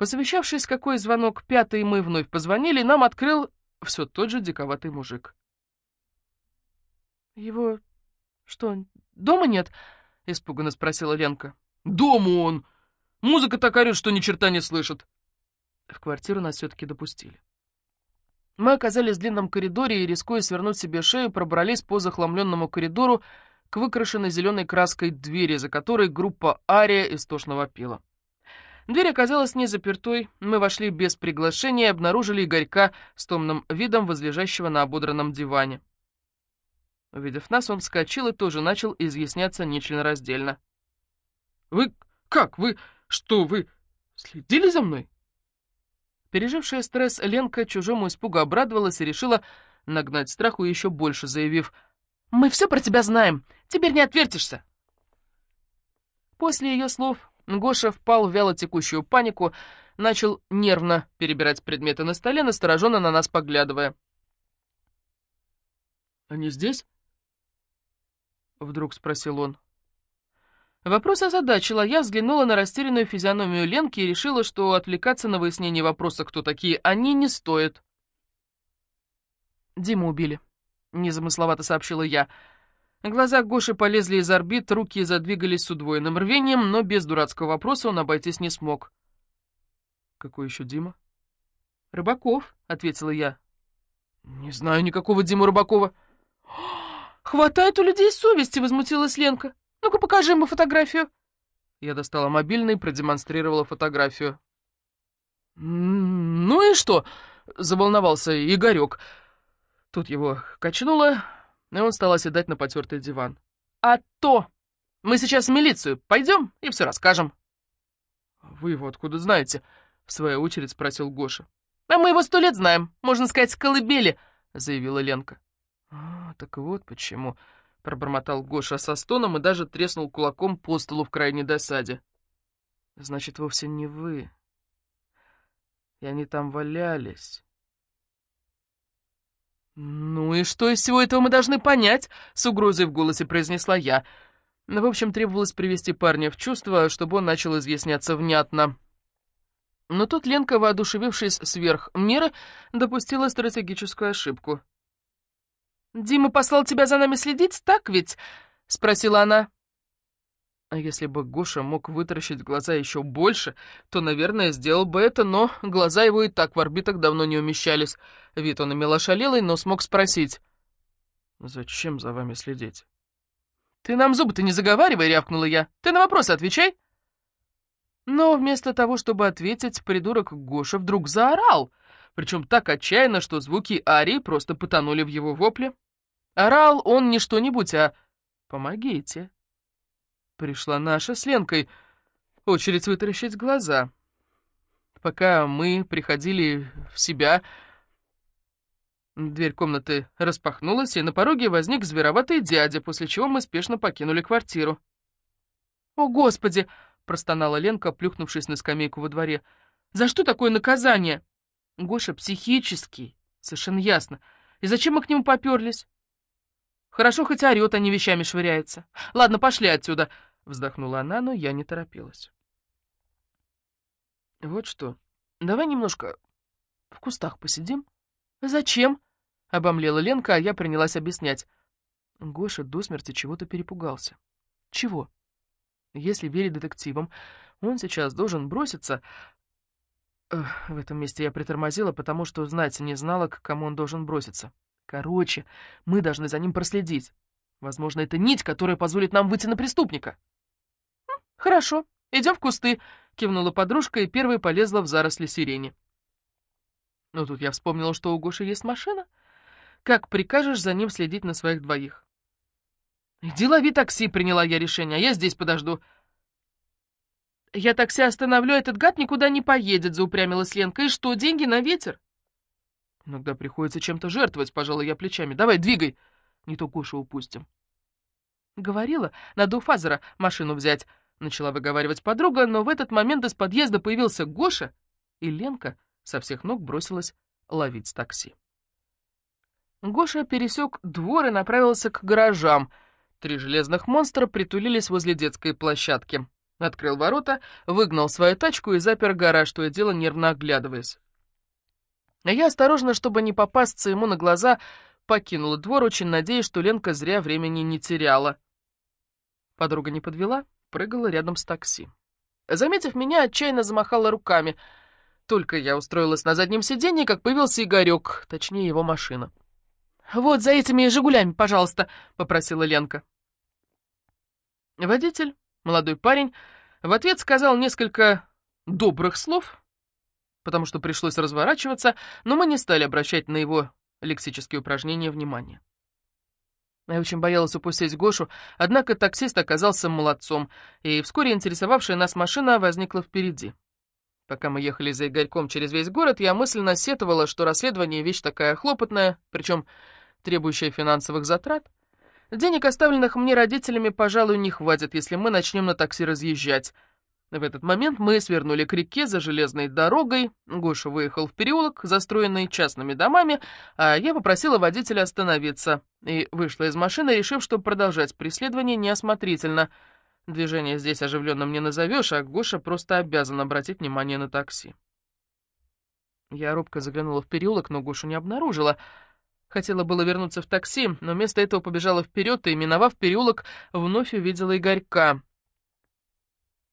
Посовещавшись, какой звонок пятый, мы вновь позвонили, нам открыл все тот же диковатый мужик. «Его что, дома нет?» — испуганно спросила Ленка. «Дома он! Музыка так орёт, что ни черта не слышит!» В квартиру нас все-таки допустили. Мы оказались в длинном коридоре и, рискуя свернуть себе шею, пробрались по захламленному коридору к выкрашенной зеленой краской двери, за которой группа «Ария» истошно вопила. Дверь оказалась не запертой, мы вошли без приглашения и обнаружили Игорька с томным видом, возлежащего на ободранном диване. Увидев нас, он вскочил и тоже начал изъясняться нечленораздельно. «Вы как? Вы что, вы следили за мной?» Пережившая стресс Ленка чужому испугу обрадовалась и решила нагнать страху еще больше, заявив «Мы все про тебя знаем, теперь не отвертишься». После ее слов Гоша впал в вялотекущую панику, начал нервно перебирать предметы на столе, настороженно на нас поглядывая. «Они здесь?» — вдруг спросил он. Вопрос озадачил, а я взглянула на растерянную физиономию Ленки и решила, что отвлекаться на выяснение вопроса, кто такие они, не стоит. «Диму убили», — незамысловато сообщила я. Глаза Гоши полезли из орбит, руки задвигались с удвоенным рвением, но без дурацкого вопроса он обойтись не смог. «Какой еще Дима?» «Рыбаков», — ответила я. «Не знаю никакого Диму Рыбакова». «Хватает у людей совести!» — возмутилась Ленка. «Ну-ка, покажи ему фотографию!» Я достала мобильный и продемонстрировала фотографию. «Ну и что?» — заволновался Игорек. Тут его качнуло, и он стал оседать на потертый диван. «А то! Мы сейчас в милицию пойдем и все расскажем». «Вы его откуда знаете?» — в свою очередь спросил Гоша. «А мы его сто лет знаем, можно сказать, с колыбели», — заявила Ленка. «А, так вот почему», — пробормотал Гоша со стоном и даже треснул кулаком по столу в крайней досаде. «Значит, вовсе не вы. И они там валялись». «Ну и что из всего этого мы должны понять?» — с угрозой в голосе произнесла я. В общем, требовалось привести парня в чувство, чтобы он начал изъясняться внятно. Но тут Ленка, воодушевившись сверх меры, допустила стратегическую ошибку. «Дима послал тебя за нами следить, так ведь?» — спросила она. А если бы Гоша мог вытаращить глаза еще больше, то, наверное, сделал бы это, но глаза его и так в орбитах давно не умещались. Вид он имел ошалелый, но смог спросить. «Зачем за вами следить?» «Ты нам зубы-то не заговаривай», — рявкнула я. «Ты на вопросы отвечай». Но вместо того, чтобы ответить, придурок Гоша вдруг заорал — причем так отчаянно, что звуки арии просто потонули в его вопле. Орал он не что-нибудь, а «Помогите». Пришла наша с Ленкой очередь вытаращить глаза. Пока мы приходили в себя, дверь комнаты распахнулась, и на пороге возник звероватый дядя, после чего мы спешно покинули квартиру. «О, Господи!» — простонала Ленка, плюхнувшись на скамейку во дворе. «За что такое наказание?» Гоша психический, совершенно ясно. И зачем мы к нему поперлись? Хорошо, хоть орёт, а не вещами швыряется. Ладно, пошли отсюда, вздохнула она, но я не торопилась. Вот что, давай немножко в кустах посидим. Зачем? Обомлела Ленка, а я принялась объяснять. Гоша до смерти чего-то перепугался. Чего? Если верить детективам, он сейчас должен броситься в этом месте я притормозила, потому что знать не знала, к кому он должен броситься. Короче, мы должны за ним проследить. Возможно, это нить, которая позволит нам выйти на преступника. «Хорошо, идем в кусты», — кивнула подружка и первой полезла в заросли сирени. Но тут я вспомнила, что у Гоши есть машина. Как прикажешь за ним следить на своих двоих? «Иди лови такси», — приняла я решение, — «а я здесь подожду». «Я такси остановлю, этот гад никуда не поедет», — заупрямилась Ленка. «И что, деньги на ветер?» «Иногда приходится чем-то жертвовать, пожалуй, я плечами. Давай, двигай, не то Гошу упустим». «Говорила, надо у Фазера машину взять», — начала выговаривать подруга, но в этот момент из подъезда появился Гоша, и Ленка со всех ног бросилась ловить такси. Гоша пересек двор и направился к гаражам. Три железных монстра притулились возле детской площадки. Открыл ворота, выгнал свою тачку и запер гараж, то и дело нервно оглядываясь. Я осторожно, чтобы не попасться ему на глаза, покинула двор, очень надеясь, что Ленка зря времени не теряла. Подруга не подвела, прыгала рядом с такси. Заметив меня, отчаянно замахала руками. Только я устроилась на заднем сиденье, как появился Игорек, точнее его машина. «Вот за этими «Жигулями», пожалуйста», — попросила Ленка. Водитель, молодой парень, в ответ сказал несколько добрых слов, потому что пришлось разворачиваться, но мы не стали обращать на его лексические упражнения внимания. Я очень боялась упустить Гошу, однако таксист оказался молодцом, и вскоре интересовавшая нас машина возникла впереди. Пока мы ехали за Игорьком через весь город, я мысленно сетовала, что расследование — вещь такая хлопотная, причем требующая финансовых затрат. Денег, оставленных мне родителями, пожалуй, не хватит, если мы начнем на такси разъезжать — в этот момент мы свернули к реке за железной дорогой, Гоша выехал в переулок, застроенный частными домами, а я попросила водителя остановиться и вышла из машины, решив, что продолжать преследование неосмотрительно. Движение здесь оживленным не назовешь, а Гоша просто обязан обратить внимание на такси. Я робко заглянула в переулок, но Гошу не обнаружила. Хотела было вернуться в такси, но вместо этого побежала вперед и, миновав переулок, вновь увидела Игорька —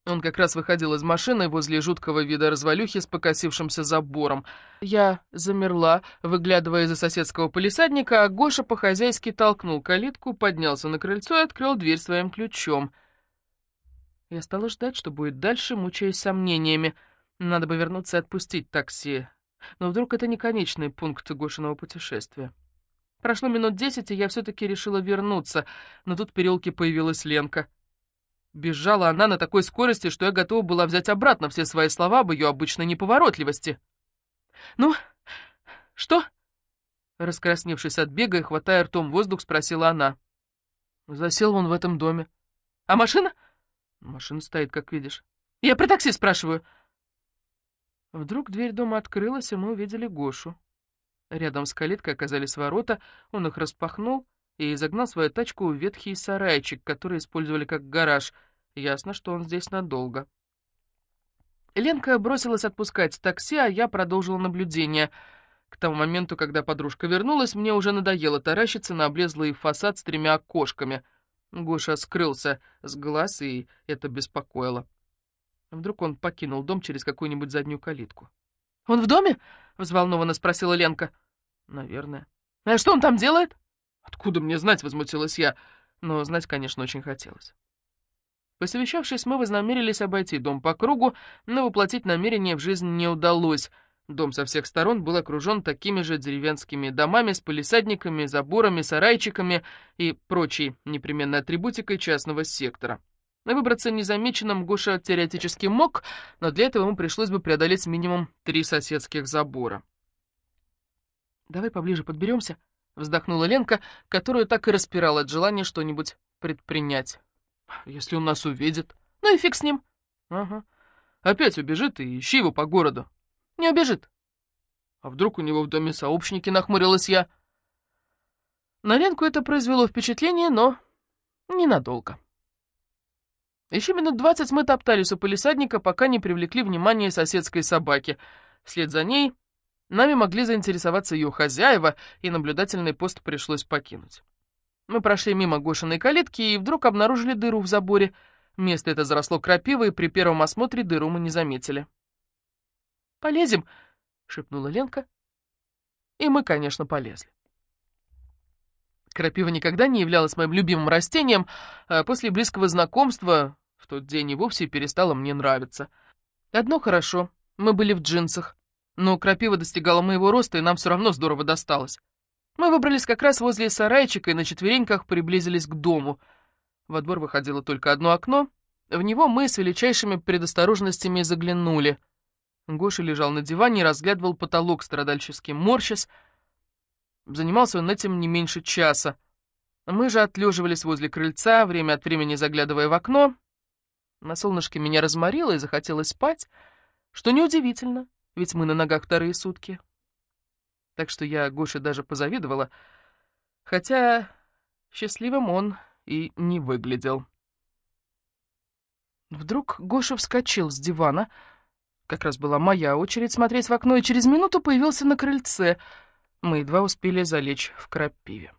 он как раз выходил из машины возле жуткого вида развалюхи с покосившимся забором. Я замерла, выглядывая из-за соседского полисадника, а Гоша по-хозяйски толкнул калитку, поднялся на крыльцо и открыл дверь своим ключом. Я стала ждать, что будет дальше, мучаясь сомнениями. Надо бы вернуться и отпустить такси. Но вдруг это не конечный пункт Гошиного путешествия. Прошло минут десять, и я все-таки решила вернуться, но тут в переулке появилась Ленка — Бежала она на такой скорости, что я готова была взять обратно все свои слова об ее обычной неповоротливости. «Ну, что?» Раскрасневшись от бега и хватая ртом воздух, спросила она. Засел он в этом доме. «А машина?» «Машина стоит, как видишь». «Я про такси спрашиваю». Вдруг дверь дома открылась, и мы увидели Гошу. Рядом с калиткой оказались ворота, он их распахнул и загнал свою тачку в ветхий сарайчик, который использовали как гараж. Ясно, что он здесь надолго. Ленка бросилась отпускать такси, а я продолжила наблюдение. К тому моменту, когда подружка вернулась, мне уже надоело таращиться на облезлый фасад с тремя окошками. Гоша скрылся с глаз, и это беспокоило. Вдруг он покинул дом через какую-нибудь заднюю калитку. «Он в доме?» — взволнованно спросила Ленка. «Наверное». «А что он там делает?» «Откуда мне знать?» — возмутилась я. Но знать, конечно, очень хотелось. Посовещавшись, мы вознамерились обойти дом по кругу, но воплотить намерение в жизнь не удалось. Дом со всех сторон был окружен такими же деревенскими домами с полисадниками, заборами, сарайчиками и прочей непременной атрибутикой частного сектора. Выбраться незамеченным Гоша теоретически мог, но для этого ему пришлось бы преодолеть минимум три соседских забора. «Давай поближе подберемся», Вздохнула Ленка, которую так и распирала от желания что-нибудь предпринять. «Если он нас увидит...» «Ну и фиг с ним». «Ага. Опять убежит и ищи его по городу». «Не убежит». «А вдруг у него в доме сообщники?» — нахмурилась я. На Ленку это произвело впечатление, но ненадолго. Еще минут двадцать мы топтались у полисадника, пока не привлекли внимание соседской собаки. Вслед за ней Нами могли заинтересоваться ее хозяева, и наблюдательный пост пришлось покинуть. Мы прошли мимо Гошиной калитки и вдруг обнаружили дыру в заборе. Место это заросло крапивой, и при первом осмотре дыру мы не заметили. «Полезем», — шепнула Ленка. И мы, конечно, полезли. Крапива никогда не являлась моим любимым растением, а после близкого знакомства в тот день и вовсе перестала мне нравиться. Одно хорошо, мы были в джинсах но крапива достигала моего роста, и нам все равно здорово досталось. Мы выбрались как раз возле сарайчика и на четвереньках приблизились к дому. Во двор выходило только одно окно. В него мы с величайшими предосторожностями заглянули. Гоша лежал на диване и разглядывал потолок страдальчески морщась. Занимался он этим не меньше часа. Мы же отлеживались возле крыльца, время от времени заглядывая в окно. На солнышке меня разморило и захотелось спать, что неудивительно ведь мы на ногах вторые сутки. Так что я Гоше даже позавидовала, хотя счастливым он и не выглядел. Вдруг Гоша вскочил с дивана. Как раз была моя очередь смотреть в окно, и через минуту появился на крыльце. Мы едва успели залечь в крапиве.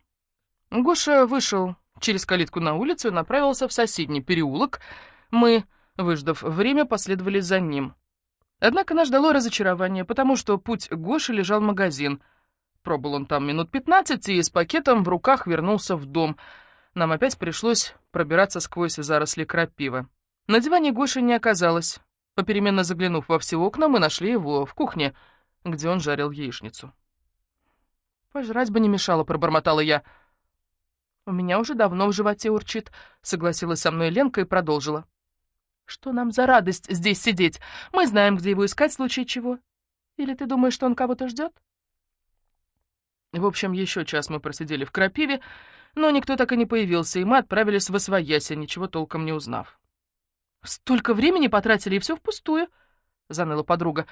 Гоша вышел через калитку на улицу и направился в соседний переулок. Мы, выждав время, последовали за ним. Однако нас ждало разочарование, потому что путь Гоши лежал в магазин. Пробыл он там минут пятнадцать и с пакетом в руках вернулся в дом. Нам опять пришлось пробираться сквозь заросли крапивы. На диване Гоши не оказалось. Попеременно заглянув во все окна, мы нашли его в кухне, где он жарил яичницу. «Пожрать бы не мешало», — пробормотала я. «У меня уже давно в животе урчит», — согласилась со мной Ленка и продолжила. Что нам за радость здесь сидеть? Мы знаем, где его искать в случае чего. Или ты думаешь, что он кого-то ждет? В общем, еще час мы просидели в крапиве, но никто так и не появился, и мы отправились в Освояси, ничего толком не узнав. «Столько времени потратили, и все впустую», — заныла подруга.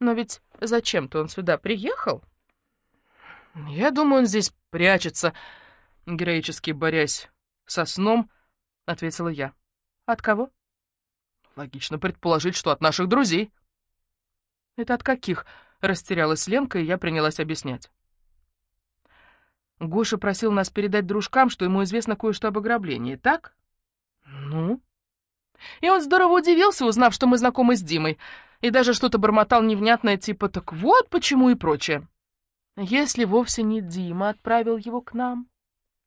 «Но ведь зачем-то он сюда приехал?» «Я думаю, он здесь прячется», — героически борясь со сном, — ответила я. «От кого?» Логично предположить, что от наших друзей. Это от каких? Растерялась Ленка, и я принялась объяснять. Гоша просил нас передать дружкам, что ему известно кое-что об ограблении, так? Ну? И он здорово удивился, узнав, что мы знакомы с Димой, и даже что-то бормотал невнятное, типа «так вот почему» и прочее. Если вовсе не Дима отправил его к нам,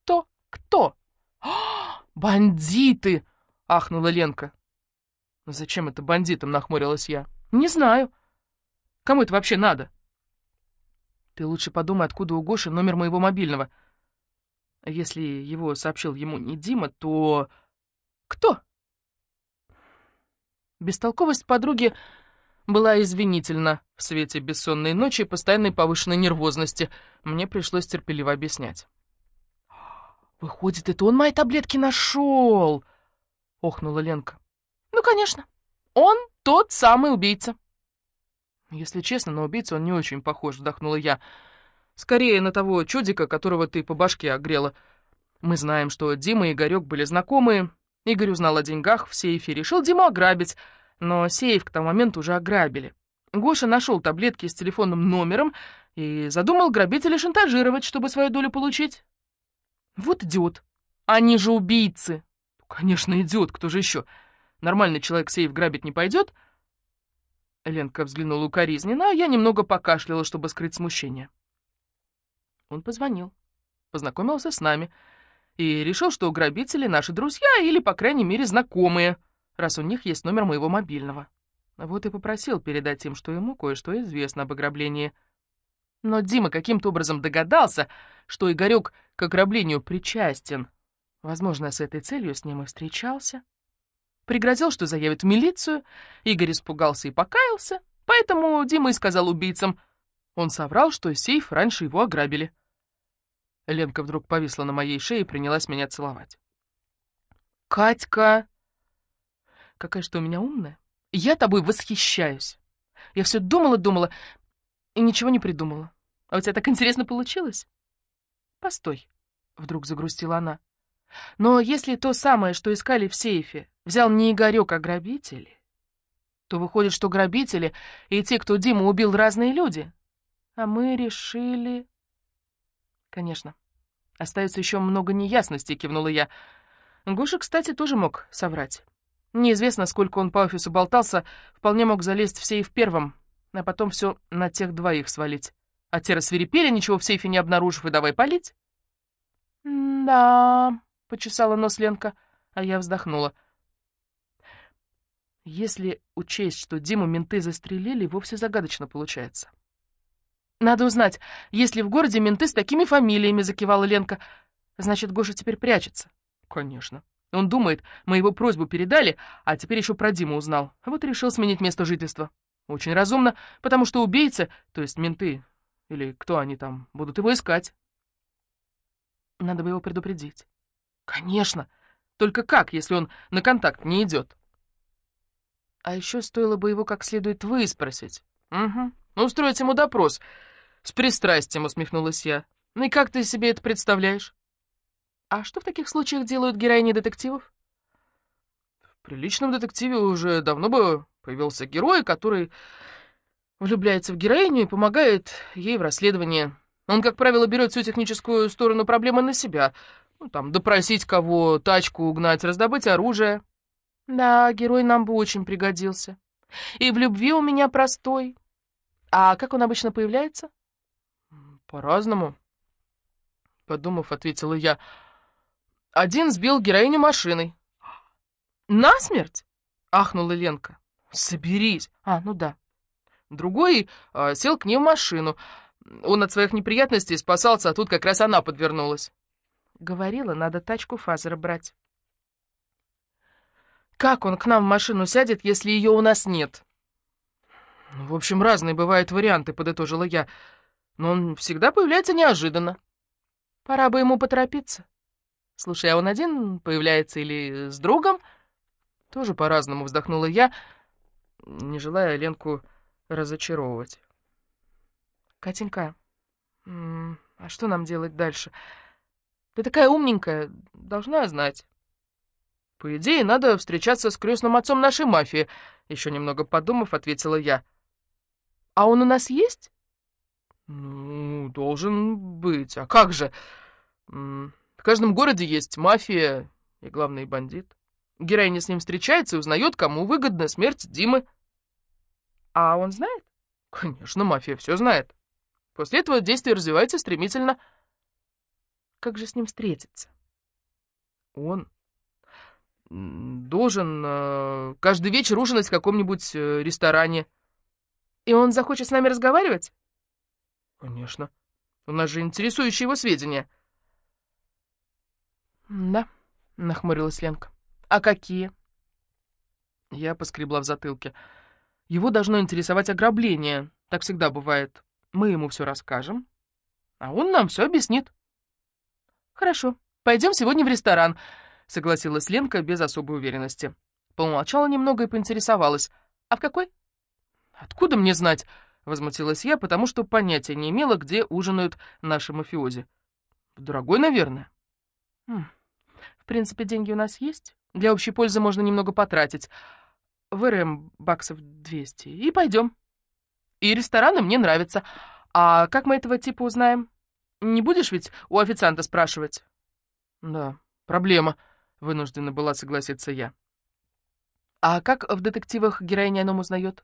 то кто? «Бандиты!» — ахнула Ленка. «Зачем это бандитам?» — нахмурилась я. «Не знаю. Кому это вообще надо?» «Ты лучше подумай, откуда у Гоши номер моего мобильного. Если его сообщил ему не Дима, то... Кто?» Бестолковость подруги была извинительна в свете бессонной ночи и постоянной повышенной нервозности. Мне пришлось терпеливо объяснять. «Выходит, это он мои таблетки нашел!» — охнула Ленка. Ну, конечно. Он тот самый убийца. Если честно, на убийцу он не очень похож, вздохнула я. Скорее на того чудика, которого ты по башке огрела. Мы знаем, что Дима и Игорек были знакомы. Игорь узнал о деньгах в сейфе, решил Диму ограбить, но сейф к тому моменту уже ограбили. Гоша нашел таблетки с телефонным номером и задумал грабителя шантажировать, чтобы свою долю получить. Вот идиот. Они же убийцы. Конечно, идиот, кто же еще? Нормальный человек сейф грабить не пойдет. Ленка взглянула укоризненно, а я немного покашляла, чтобы скрыть смущение. Он позвонил, познакомился с нами и решил, что грабители наши друзья или, по крайней мере, знакомые, раз у них есть номер моего мобильного. Вот и попросил передать им, что ему кое-что известно об ограблении. Но Дима каким-то образом догадался, что Игорек к ограблению причастен. Возможно, с этой целью с ним и встречался. Пригрозил, что заявит в милицию. Игорь испугался и покаялся, поэтому Дима и сказал убийцам. Он соврал, что сейф раньше его ограбили. Ленка вдруг повисла на моей шее и принялась меня целовать. «Катька! Какая что у меня умная! Я тобой восхищаюсь! Я все думала-думала и ничего не придумала. А у тебя так интересно получилось?» «Постой!» — вдруг загрустила она. «Но если то самое, что искали в сейфе, взял не Игорек, а грабители, то выходит, что грабители и те, кто Диму убил, разные люди. А мы решили... Конечно. Остается еще много неясностей, кивнула я. Гоша, кстати, тоже мог соврать. Неизвестно, сколько он по офису болтался, вполне мог залезть в сейф первым, а потом все на тех двоих свалить. А те рассверепели, ничего в сейфе не обнаружив, и давай палить. «Да», — почесала нос Ленка, а я вздохнула. Если учесть, что Диму менты застрелили, вовсе загадочно получается. «Надо узнать, есть ли в городе менты с такими фамилиями», — закивала Ленка. «Значит, Гоша теперь прячется». «Конечно. Он думает, мы его просьбу передали, а теперь еще про Диму узнал. Вот решил сменить место жительства. Очень разумно, потому что убийцы, то есть менты, или кто они там, будут его искать». «Надо бы его предупредить». «Конечно. Только как, если он на контакт не идет?» А еще стоило бы его как следует выспросить. Угу. Устроить ему допрос. С пристрастием усмехнулась я. Ну и как ты себе это представляешь? А что в таких случаях делают героини детективов? При личном детективе уже давно бы появился герой, который влюбляется в героиню и помогает ей в расследовании. Он, как правило, берет всю техническую сторону проблемы на себя. Ну, там, допросить кого, тачку угнать, раздобыть оружие. Да, герой нам бы очень пригодился. И в любви у меня простой. А как он обычно появляется? По-разному. Подумав, ответила я. Один сбил героиню машиной. Насмерть? Ахнула Ленка. Соберись. А, ну да. Другой э, сел к ней в машину. Он от своих неприятностей спасался, а тут как раз она подвернулась. Говорила, надо тачку Фазера брать. Как он к нам в машину сядет, если ее у нас нет? В общем, разные бывают варианты, подытожила я. Но он всегда появляется неожиданно. Пора бы ему поторопиться. Слушай, а он один появляется или с другом? Тоже по-разному вздохнула я, не желая Ленку разочаровывать. Катенька, а что нам делать дальше? Ты такая умненькая, должна знать. По идее, надо встречаться с крестным отцом нашей мафии, еще немного подумав, ответила я. А он у нас есть? Ну, должен быть. А как же? В каждом городе есть мафия и главный бандит. Героиня с ним встречается и узнает, кому выгодна смерть Димы. А он знает? Конечно, мафия все знает. После этого действие развивается стремительно. Как же с ним встретиться? Он должен э, каждый вечер ужинать в каком-нибудь э, ресторане. И он захочет с нами разговаривать? Конечно. У нас же интересующие его сведения. Да, нахмурилась Ленка. А какие? Я поскребла в затылке. Его должно интересовать ограбление. Так всегда бывает. Мы ему все расскажем, а он нам все объяснит. Хорошо, пойдем сегодня в ресторан, согласилась Ленка без особой уверенности. Помолчала немного и поинтересовалась. А в какой? Откуда мне знать? Возмутилась я, потому что понятия не имела, где ужинают наши мафиози. Дорогой, наверное. Хм. В принципе, деньги у нас есть. Для общей пользы можно немного потратить. Выраем баксов 200 и пойдем. И рестораны мне нравятся. А как мы этого типа узнаем? Не будешь ведь у официанта спрашивать? Да, проблема, вынуждена была согласиться я. А как в детективах героиня о нем узнает?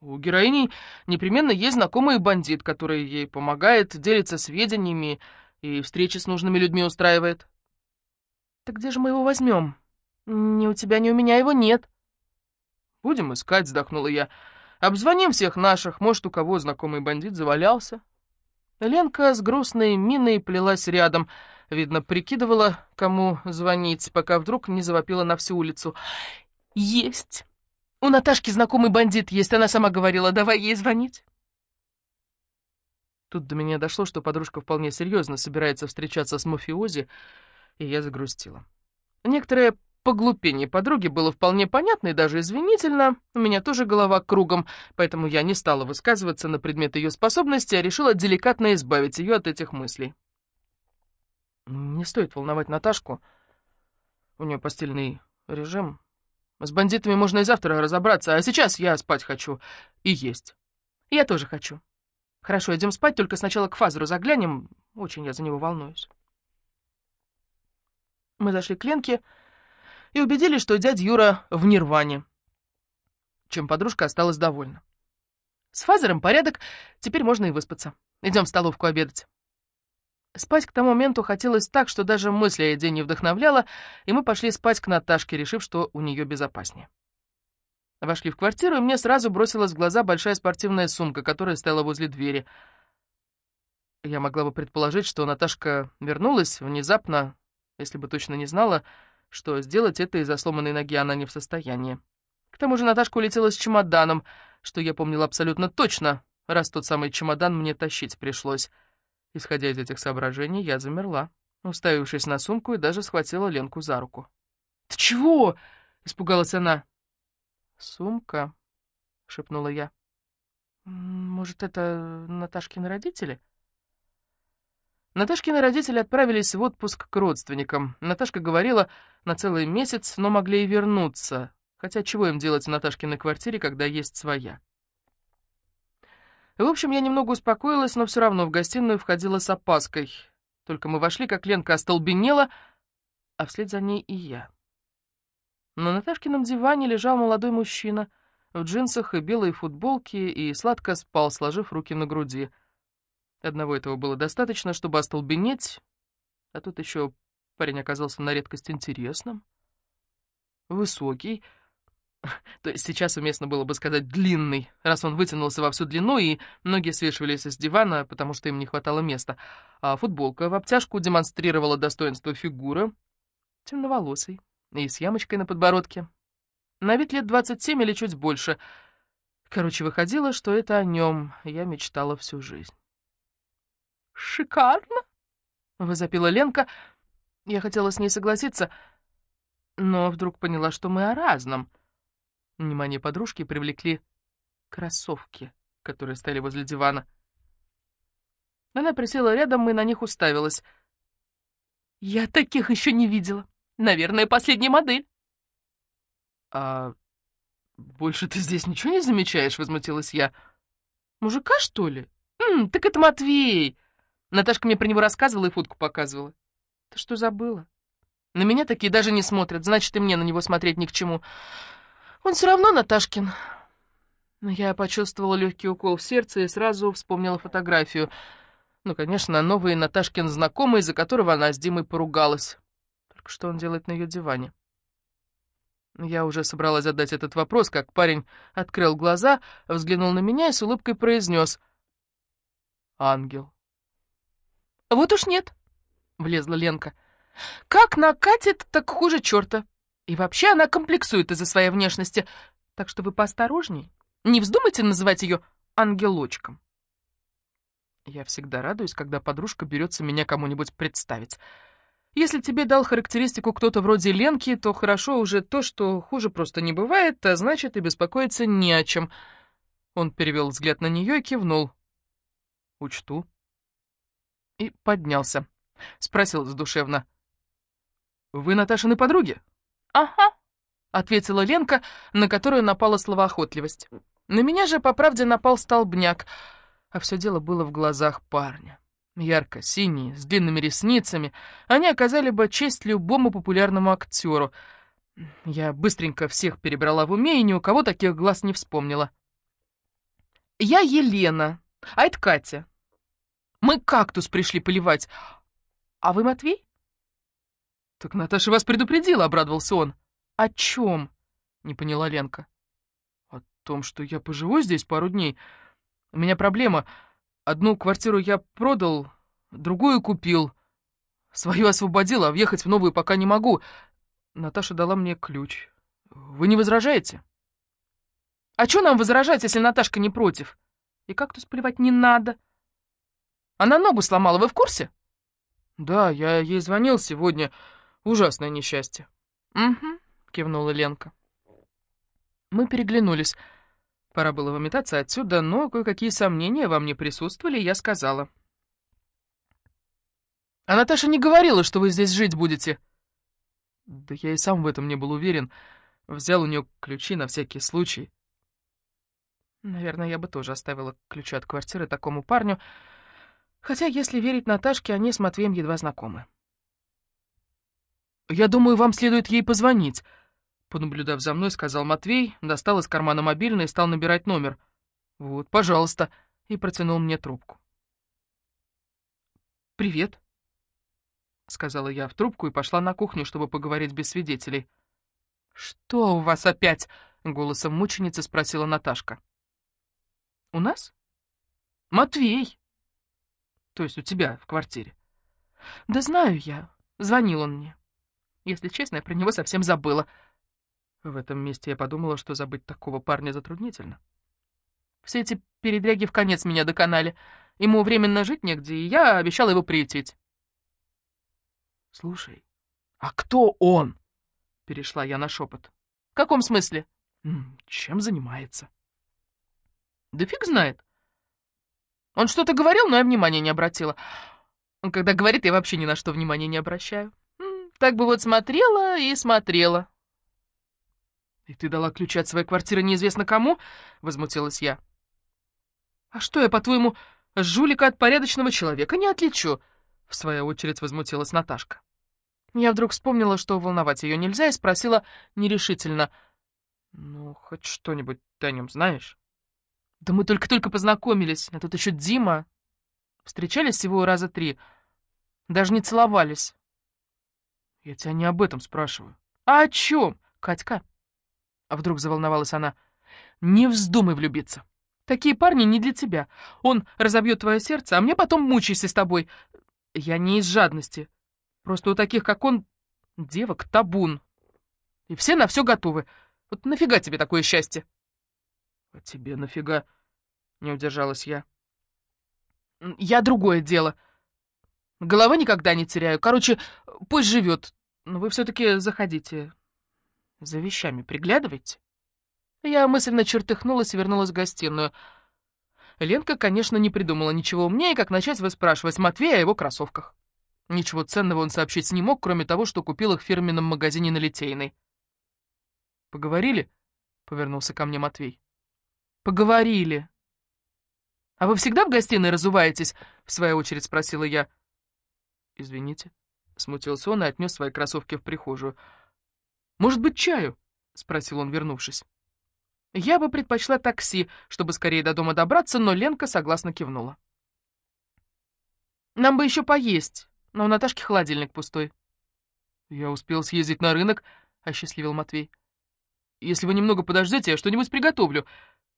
У героини непременно есть знакомый бандит, который ей помогает, делится сведениями и встречи с нужными людьми устраивает. Так где же мы его возьмем? Ни у тебя, ни у меня его нет. Будем искать, вздохнула я. Обзвоним всех наших, может, у кого знакомый бандит завалялся. Ленка с грустной миной плелась рядом, видно, прикидывала, кому звонить, пока вдруг не завопила на всю улицу. «Есть! У Наташки знакомый бандит есть, она сама говорила, давай ей звонить». Тут до меня дошло, что подружка вполне серьезно собирается встречаться с мафиози, и я загрустила. Некоторые поглупение подруги было вполне понятно и даже извинительно. У меня тоже голова кругом, поэтому я не стала высказываться на предмет ее способности, а решила деликатно избавить ее от этих мыслей. Не стоит волновать Наташку. У нее постельный режим. С бандитами можно и завтра разобраться, а сейчас я спать хочу и есть. Я тоже хочу. Хорошо, идем спать, только сначала к Фазеру заглянем. Очень я за него волнуюсь. Мы зашли к Ленке, и убедились, что дядя Юра в нирване, чем подружка осталась довольна. С Фазером порядок, теперь можно и выспаться. Идем в столовку обедать. Спать к тому моменту хотелось так, что даже мысли о еде не вдохновляла, и мы пошли спать к Наташке, решив, что у нее безопаснее. Вошли в квартиру, и мне сразу бросилась в глаза большая спортивная сумка, которая стояла возле двери. Я могла бы предположить, что Наташка вернулась внезапно, если бы точно не знала, что сделать это из-за сломанной ноги она не в состоянии. К тому же Наташка улетела с чемоданом, что я помнила абсолютно точно, раз тот самый чемодан мне тащить пришлось. Исходя из этих соображений, я замерла, уставившись на сумку и даже схватила Ленку за руку. «Ты чего?» — испугалась она. «Сумка», — шепнула я. «Может, это Наташкины родители?» Наташкины родители отправились в отпуск к родственникам. Наташка говорила на целый месяц, но могли и вернуться. Хотя чего им делать в Наташкиной квартире, когда есть своя? В общем, я немного успокоилась, но все равно в гостиную входила с опаской. Только мы вошли, как Ленка остолбенела, а вслед за ней и я. На Наташкином диване лежал молодой мужчина в джинсах и белой футболке и сладко спал, сложив руки на груди — Одного этого было достаточно, чтобы остолбенеть, а тут еще парень оказался на редкость интересным. Высокий, то есть сейчас уместно было бы сказать длинный, раз он вытянулся во всю длину, и ноги свешивались с дивана, потому что им не хватало места. А футболка в обтяжку демонстрировала достоинство фигуры, темноволосый и с ямочкой на подбородке. На вид лет 27 или чуть больше. Короче, выходило, что это о нем я мечтала всю жизнь. «Шикарно!» — возопила Ленка. Я хотела с ней согласиться, но вдруг поняла, что мы о разном. Внимание подружки привлекли кроссовки, которые стояли возле дивана. Она присела рядом и на них уставилась. «Я таких еще не видела. Наверное, последняя модель». «А больше ты здесь ничего не замечаешь?» — возмутилась я. «Мужика, что ли? М, так это Матвей!» Наташка мне про него рассказывала и фотку показывала. Ты что забыла? На меня такие даже не смотрят, значит, и мне на него смотреть ни к чему. Он все равно Наташкин. Но я почувствовала легкий укол в сердце и сразу вспомнила фотографию. Ну, конечно, новый Наташкин знакомый, из-за которого она с Димой поругалась. Только что он делает на ее диване? Я уже собралась задать этот вопрос, как парень открыл глаза, взглянул на меня и с улыбкой произнес «Ангел». «Вот уж нет», — влезла Ленка. «Как накатит, так хуже черта. И вообще она комплексует из-за своей внешности, так что вы поосторожней. Не вздумайте называть ее ангелочком». Я всегда радуюсь, когда подружка берется меня кому-нибудь представить. Если тебе дал характеристику кто-то вроде Ленки, то хорошо уже то, что хуже просто не бывает, а значит и беспокоиться не о чем. Он перевел взгляд на нее и кивнул. «Учту» и поднялся. Спросил задушевно. «Вы Наташины подруги?» «Ага», — ответила Ленка, на которую напала словоохотливость. На меня же, по правде, напал столбняк, а все дело было в глазах парня. Ярко-синие, с длинными ресницами, они оказали бы честь любому популярному актеру. Я быстренько всех перебрала в уме и ни у кого таких глаз не вспомнила. «Я Елена, а это Катя. Мы кактус пришли поливать. А вы Матвей?» «Так Наташа вас предупредила», — обрадовался он. «О чем?» — не поняла Ленка. «О том, что я поживу здесь пару дней. У меня проблема. Одну квартиру я продал, другую купил. Свою освободил, а въехать в новую пока не могу. Наташа дала мне ключ. Вы не возражаете?» «А что нам возражать, если Наташка не против? И кактус поливать не надо. Она ногу сломала, вы в курсе?» «Да, я ей звонил сегодня. Ужасное несчастье». «Угу», — кивнула Ленка. Мы переглянулись. Пора было выметаться отсюда, но кое-какие сомнения во мне присутствовали, и я сказала. «А Наташа не говорила, что вы здесь жить будете?» Да я и сам в этом не был уверен. Взял у нее ключи на всякий случай. Наверное, я бы тоже оставила ключи от квартиры такому парню, Хотя, если верить Наташке, они с Матвеем едва знакомы. «Я думаю, вам следует ей позвонить», — понаблюдав за мной, сказал Матвей, достал из кармана мобильный и стал набирать номер. «Вот, пожалуйста», — и протянул мне трубку. «Привет», — сказала я в трубку и пошла на кухню, чтобы поговорить без свидетелей. «Что у вас опять?» — голосом мученицы спросила Наташка. «У нас?» «Матвей», то есть у тебя в квартире. Да знаю я. Звонил он мне. Если честно, я про него совсем забыла. В этом месте я подумала, что забыть такого парня затруднительно. Все эти передряги в конец меня доконали. Ему временно жить негде, и я обещала его приютить. «Слушай, а кто он?» — перешла я на шепот. «В каком смысле?» «Чем занимается?» «Да фиг знает. Он что-то говорил, но я внимания не обратила. Когда говорит, я вообще ни на что внимания не обращаю. Так бы вот смотрела и смотрела. «И ты дала ключи от своей квартиры неизвестно кому?» — возмутилась я. «А что я, по-твоему, жулика от порядочного человека не отличу?» — в свою очередь возмутилась Наташка. Я вдруг вспомнила, что волновать ее нельзя, и спросила нерешительно. «Ну, хоть что-нибудь ты о нем знаешь?» «Да мы только-только познакомились, а тут еще Дима. Встречались всего раза три, даже не целовались». «Я тебя не об этом спрашиваю». «А о чем, Катька?» А вдруг заволновалась она. «Не вздумай влюбиться. Такие парни не для тебя. Он разобьет твое сердце, а мне потом мучайся с тобой. Я не из жадности. Просто у таких, как он, девок табун. И все на все готовы. Вот нафига тебе такое счастье?» «А тебе нафига?» — не удержалась я. «Я другое дело. Головы никогда не теряю. Короче, пусть живет. Но вы все-таки заходите. За вещами приглядывайте». Я мысленно чертыхнулась и вернулась в гостиную. Ленка, конечно, не придумала ничего умнее, как начать выспрашивать Матвея о его кроссовках. Ничего ценного он сообщить не мог, кроме того, что купил их в фирменном магазине на Литейной. «Поговорили?» — повернулся ко мне Матвей. «Поговорили». «А вы всегда в гостиной разуваетесь?» — в свою очередь спросила я. «Извините», — смутился он и отнес свои кроссовки в прихожую. «Может быть, чаю?» — спросил он, вернувшись. Я бы предпочла такси, чтобы скорее до дома добраться, но Ленка согласно кивнула. «Нам бы еще поесть, но у Наташки холодильник пустой». «Я успел съездить на рынок», — осчастливил Матвей. «Если вы немного подождете, я что-нибудь приготовлю».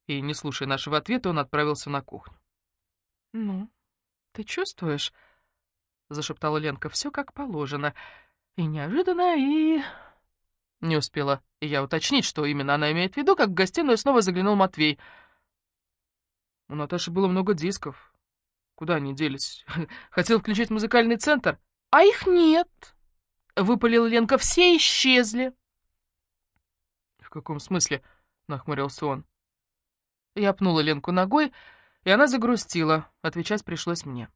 И, не слушая нашего ответа, он отправился на кухню. «Ну, ты чувствуешь?» — зашептала Ленка. «Все как положено. И неожиданно, и...» Не успела я уточнить, что именно она имеет в виду, как в гостиную снова заглянул Матвей. У Наташи было много дисков. Куда они делись? Хотел включить музыкальный центр. А их нет. Выпалила Ленка. Все исчезли. В каком смысле? Нахмурился он. Я пнула Ленку ногой, и она загрустила. Отвечать пришлось мне.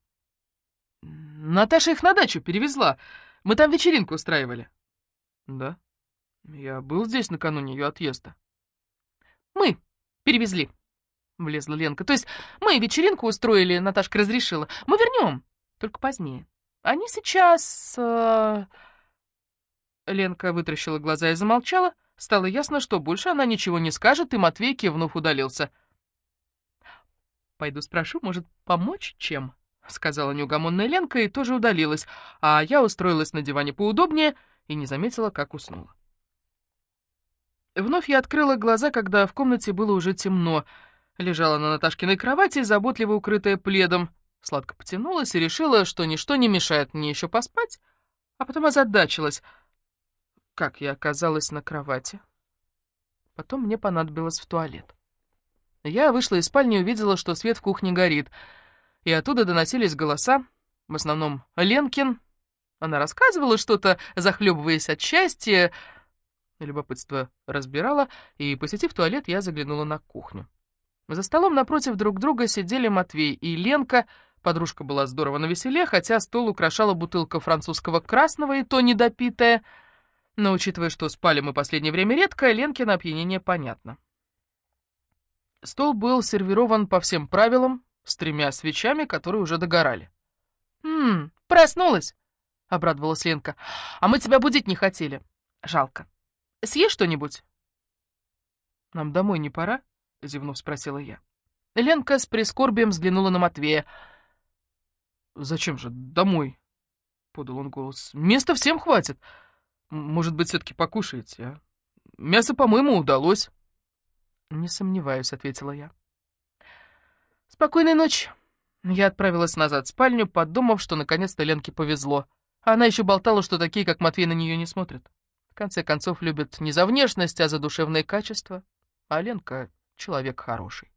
Наташа их на дачу перевезла. Мы там вечеринку устраивали. Да? Я был здесь накануне ее отъезда. Мы перевезли, влезла Ленка. То есть мы вечеринку устроили, Наташка разрешила. Мы вернем, только позднее. Они сейчас... Э... Ленка вытращила глаза и замолчала. Стало ясно, что больше она ничего не скажет, и Матвей, кивнув, удалился. «Пойду спрошу, может, помочь чем?» — сказала неугомонная Ленка и тоже удалилась, а я устроилась на диване поудобнее и не заметила, как уснула. Вновь я открыла глаза, когда в комнате было уже темно. Лежала на Наташкиной кровати, заботливо укрытая пледом. Сладко потянулась и решила, что ничто не мешает мне еще поспать, а потом озадачилась. Как я оказалась на кровати? Потом мне понадобилось в туалет. Я вышла из спальни и увидела, что свет в кухне горит, и оттуда доносились голоса, в основном Ленкин. Она рассказывала что-то, захлебываясь от счастья, Любопытство разбирало, и, посетив туалет, я заглянула на кухню. За столом напротив друг друга сидели Матвей и Ленка. Подружка была здорово навеселе, хотя стол украшала бутылка французского красного, и то недопитая. Но, учитывая, что спали мы последнее время редко, Ленкино опьянение понятно. Стол был сервирован по всем правилам, с тремя свечами, которые уже догорали. «Ммм, проснулась!» — обрадовалась Ленка. «А мы тебя будить не хотели. Жалко. Съешь что-нибудь?» «Нам домой не пора?» — зевнув, спросила я. Ленка с прискорбием взглянула на Матвея. «Зачем же домой?» — подал он голос. «Места всем хватит. Может быть, все-таки покушаете, а? Мясо, по-моему, удалось». «Не сомневаюсь», — ответила я. «Спокойной ночи». Я отправилась назад в спальню, подумав, что наконец-то Ленке повезло. Она еще болтала, что такие, как Матвей, на нее не смотрят. В конце концов, любят не за внешность, а за душевные качества. А Ленка — человек хороший.